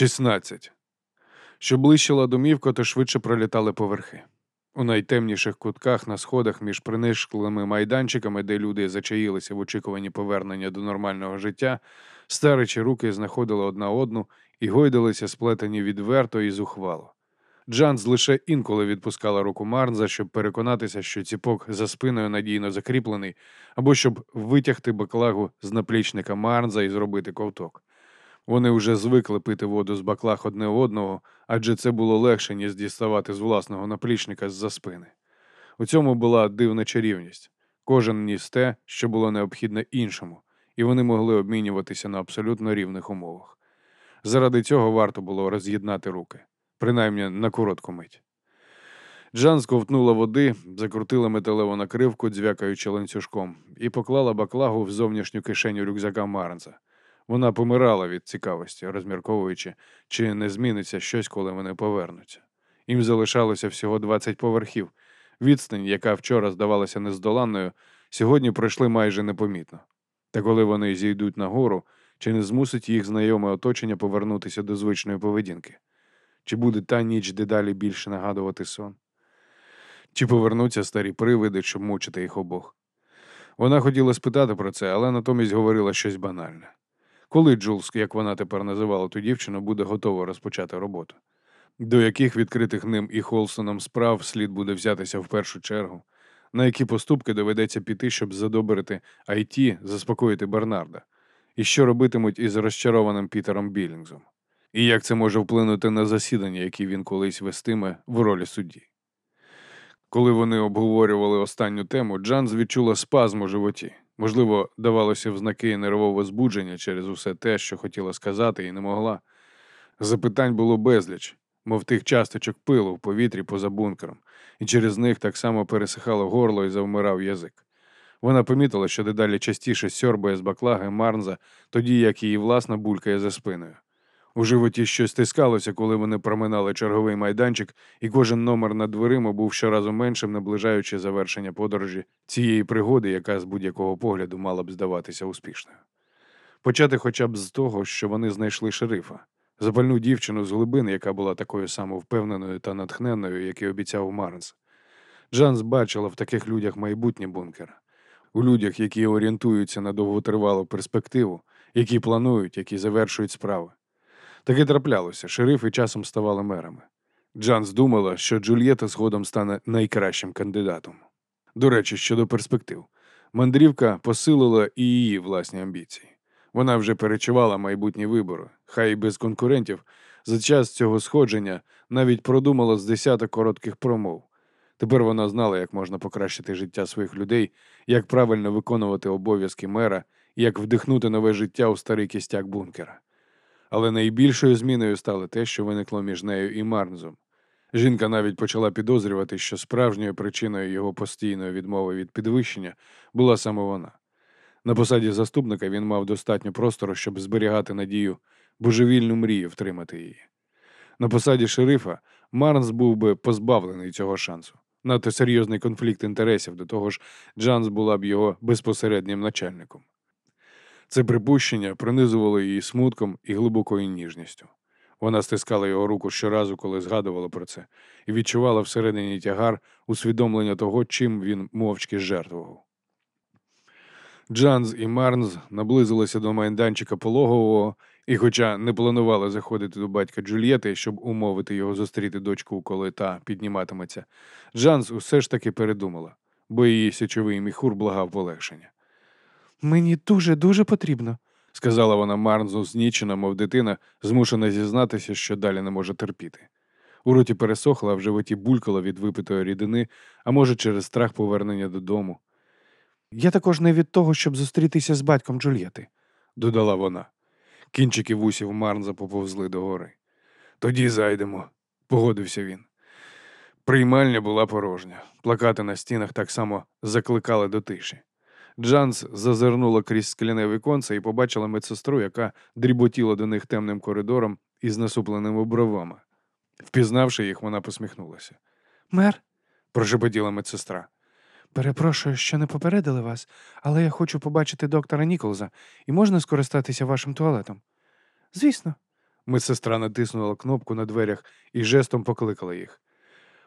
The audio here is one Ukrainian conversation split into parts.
16. Що ближчала домівка, то швидше пролітали поверхи. У найтемніших кутках на сходах між принишклими майданчиками, де люди зачаїлися в очікуванні повернення до нормального життя, старичі руки знаходили одна одну і гойдалися сплетені відверто і зухвало. Джанс лише інколи відпускала руку Марнза, щоб переконатися, що ціпок за спиною надійно закріплений, або щоб витягти баклагу з наплічника Марнза і зробити ковток. Вони вже звикли пити воду з баклаг одне одного, адже це було легше, ніж діставати з власного наплічника з-за спини. У цьому була дивна чарівність. Кожен ніс те, що було необхідне іншому, і вони могли обмінюватися на абсолютно рівних умовах. Заради цього варто було роз'єднати руки, принаймні на коротку мить. Джан сковтнула води, закрутила металеву накривку, дзвякаючи ланцюжком, і поклала баклагу в зовнішню кишеню рюкзака Марнса. Вона помирала від цікавості, розмірковуючи, чи не зміниться щось, коли вони повернуться. Їм залишалося всього 20 поверхів. Відстань, яка вчора здавалася нездоланною, сьогодні пройшли майже непомітно. Та коли вони зійдуть нагору, чи не змусить їх знайоме оточення повернутися до звичної поведінки? Чи буде та ніч дедалі більше нагадувати сон? Чи повернуться старі привиди, щоб мучити їх обох? Вона хотіла спитати про це, але натомість говорила щось банальне. Коли Джулс, як вона тепер називала ту дівчину, буде готова розпочати роботу? До яких відкритих ним і Холстоном справ слід буде взятися в першу чергу? На які поступки доведеться піти, щоб задобрити IT, заспокоїти Бернарда? І що робитимуть із розчарованим Пітером Білінгзом? І як це може вплинути на засідання, які він колись вестиме в ролі судді? Коли вони обговорювали останню тему, Джанс відчула спазм у животі. Можливо, давалося в знаки нервового збудження через усе те, що хотіла сказати, і не могла. Запитань було безліч, мов тих часточок пилу в повітрі поза бункером, і через них так само пересихало горло і завмирав язик. Вона помітила, що дедалі частіше сьорбає з баклаги Марнза, тоді як її власна булькає за спиною. У животі щось стискалося, коли вони проминали черговий майданчик, і кожен номер над дверима був щоразу меншим, наближаючи завершення подорожі цієї пригоди, яка з будь-якого погляду мала б здаватися успішною. Почати хоча б з того, що вони знайшли шерифа, запальну дівчину з глибини, яка була такою самовпевненою та натхненною, як і обіцяв Марнс. Джанс бачила в таких людях майбутнє бункера, у людях, які орієнтуються на довготривалу перспективу, які планують, які завершують справи. Таке траплялося, шерифи часом ставали мерами. Джанс думала, що Джульєта згодом стане найкращим кандидатом. До речі, щодо перспектив, мандрівка посилила і її власні амбіції. Вона вже перечувала майбутні вибори, хай і без конкурентів. За час цього сходження навіть продумала з десяток коротких промов. Тепер вона знала, як можна покращити життя своїх людей, як правильно виконувати обов'язки мера, як вдихнути нове життя у старий кістяк бункера. Але найбільшою зміною стало те, що виникло між нею і Марнзом. Жінка навіть почала підозрювати, що справжньою причиною його постійної відмови від підвищення була саме вона. На посаді заступника він мав достатньо простору, щоб зберігати надію, божевільну мрію втримати її. На посаді шерифа Марнс був би позбавлений цього шансу. Надто серйозний конфлікт інтересів, до того ж, Джанс була б його безпосереднім начальником. Це припущення пронизувало її смутком і глибокою ніжністю. Вона стискала його руку щоразу, коли згадувала про це, і відчувала всередині тягар усвідомлення того, чим він мовчки жертвував. Джанс і Марнс наблизилися до майданчика пологового, і, хоча не планували заходити до батька Джульєти, щоб умовити його зустріти дочку, коли та підніматиметься, Джанс усе ж таки передумала, бо її січовий міхур благав полегшення. Мені дуже дуже потрібно, сказала вона Марнзу знічена, мов дитина, змушена зізнатися, що далі не може терпіти. У роті пересохла, а в животі булькала від випитої рідини, а може, через страх повернення додому. Я також не від того, щоб зустрітися з батьком Джульєти, додала вона. Кінчики вусів Марнза поповзли догори. Тоді зайдемо, погодився він. Приймальня була порожня. Плакати на стінах так само закликали до тиші. Джанс зазирнула крізь скляне віконце і побачила медсестру, яка дріботіла до них темним коридором із насупленими бровами. Впізнавши їх, вона посміхнулася. Мер, прошепотіла медсестра. Перепрошую, що не попередили вас, але я хочу побачити доктора Ніколза і можна скористатися вашим туалетом? Звісно. Медсестра натиснула кнопку на дверях і жестом покликала їх.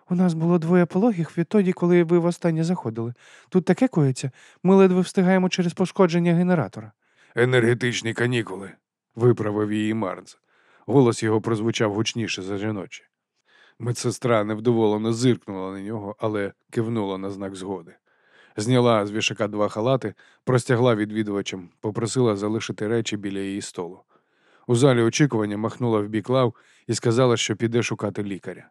У нас було двоє пологих відтоді, коли ви востаннє заходили. Тут таке коїться, ми ледве встигаємо через пошкодження генератора. Енергетичні канікули, виправив її Марнс. Голос його прозвучав гучніше за жіночі. Медсестра невдоволено зиркнула на нього, але кивнула на знак згоди. Зняла з вішака два халати, простягла відвідувачам, попросила залишити речі біля її столу. У залі очікування махнула в бік лав і сказала, що піде шукати лікаря.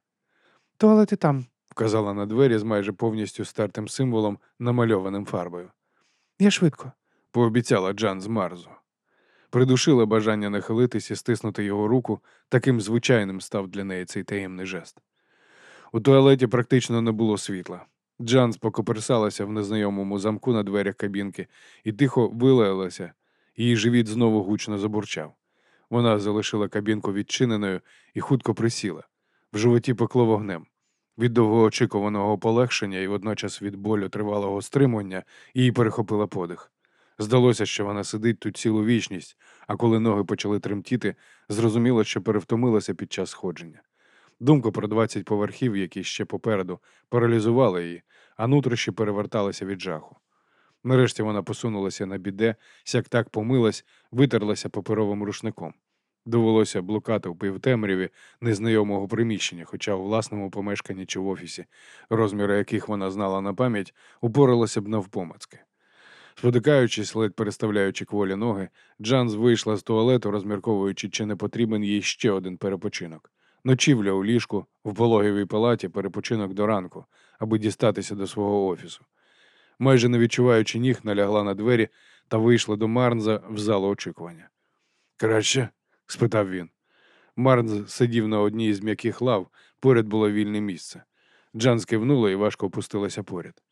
Туалети там. Вказала на двері з майже повністю стертим символом, намальованим фарбою. Я швидко. пообіцяла Джан з Марзу. Придушила бажання нахилитись і стиснути його руку, таким звичайним став для неї цей таємний жест. У туалеті практично не було світла. Джанс покоперсалася в незнайомому замку на дверях кабінки і тихо вилаялася. Її живіт знову гучно забурчав. Вона залишила кабінку відчиненою і хутко присіла. В животі пекло вогнем. Від довгоочікуваного полегшення і водночас від болю тривалого стримування її перехопила подих. Здалося, що вона сидить тут цілу вічність, а коли ноги почали тремтіти, зрозуміло, що перевтомилася під час сходження. Думка про 20 поверхів, які ще попереду, паралізувала її, а нутрощі переверталися від жаху. Нарешті вона посунулася на біде, сяк так помилась, витерлася паперовим рушником. Довелося блукати в півтемряві незнайомого приміщення, хоча у власному помешканні чи в офісі, розміри яких вона знала на пам'ять, упоралася б навпомацки. Спотикаючись, ледь переставляючи кволі ноги, Джанс вийшла з туалету, розмірковуючи, чи не потрібен їй ще один перепочинок. Ночівля у ліжку, в пологовій палаті, перепочинок до ранку, аби дістатися до свого офісу. Майже не відчуваючи ніг, налягла на двері та вийшла до Марнза в залу очікування. Краще? Спитав він. Марнз сидів на одній з м'яких лав, поряд було вільне місце. Джанс кивнула і важко опустилася поряд.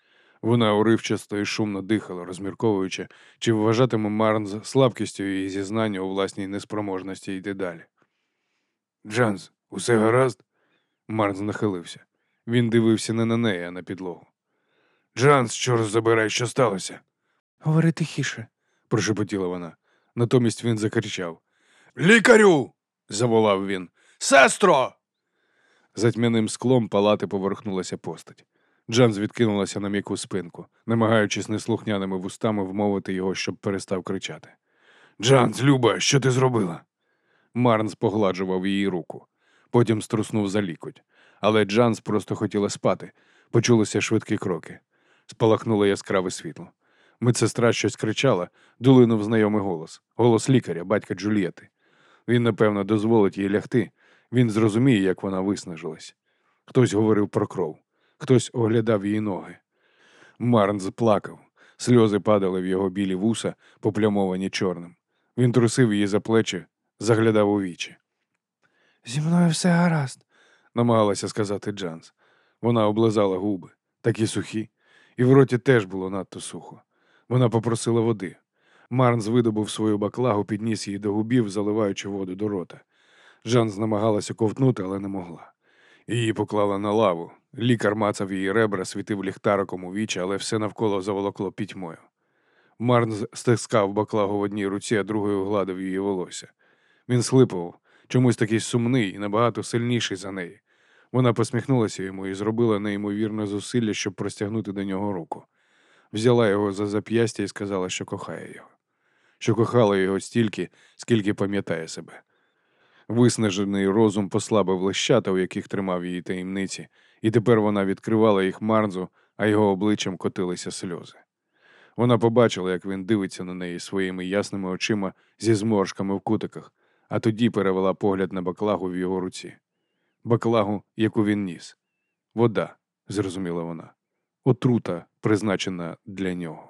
Вона уривчасто і шумно дихала, розмірковуючи, чи вважатиме Марнз слабкістю її зізнання у власній неспроможності йти далі. Джанс, усе гаразд? Марнз нахилився. Він дивився не на неї, а на підлогу. Джанс, чорт забирай, що сталося? Говори тихіше. прошепотіла вона. Натомість він закричав. Лікарю. заволав він. Сестро. За тьмяним склом палати поверхнулася постать. Джанс відкинулася на м'яку спинку, намагаючись неслухняними вустами вмовити його, щоб перестав кричати. Джанс, Люба, що ти зробила? Марнс погладжував її руку, потім струснув за лікоть. Але Джанс просто хотіла спати. Почулися швидкі кроки. Спалахнуло яскраве світло. Медсестра щось кричала, долинув знайомий голос, голос лікаря, батька Джульєти. Він, напевно, дозволить їй лягти. Він зрозуміє, як вона виснажилась. Хтось говорив про кров, хтось оглядав її ноги. Марнс плакав, сльози падали в його білі вуса, поплямовані чорним. Він трусив її за плечі, заглядав у вічі. Зі мною все гаразд. намагалася сказати Джанс. Вона облизала губи, такі сухі, і в роті теж було надто сухо. Вона попросила води. Марнс видобув свою баклагу, підніс її до губів, заливаючи воду до рота. Джанс намагалася ковтнути, але не могла. Її поклала на лаву. Лікар мацав її ребра, світив ліхтариком у вічі, але все навколо заволокло пітьмою. Марнс стискав баклагу в одній руці, а другою гладив її волосся. Він слипав, чомусь такий сумний і набагато сильніший за неї. Вона посміхнулася йому і зробила неймовірне зусилля, щоб простягнути до нього руку. Взяла його за зап'ястя і сказала, що кохає його, що кохала його стільки, скільки пам'ятає себе. Виснажений розум послабив лещата, у яких тримав її таємниці, і тепер вона відкривала їх Марнзу, а його обличчям котилися сльози. Вона побачила, як він дивиться на неї своїми ясними очима зі зморшками в кутиках, а тоді перевела погляд на баклагу в його руці. Баклагу, яку він ніс. Вода, зрозуміла вона. Отрута, призначена для нього.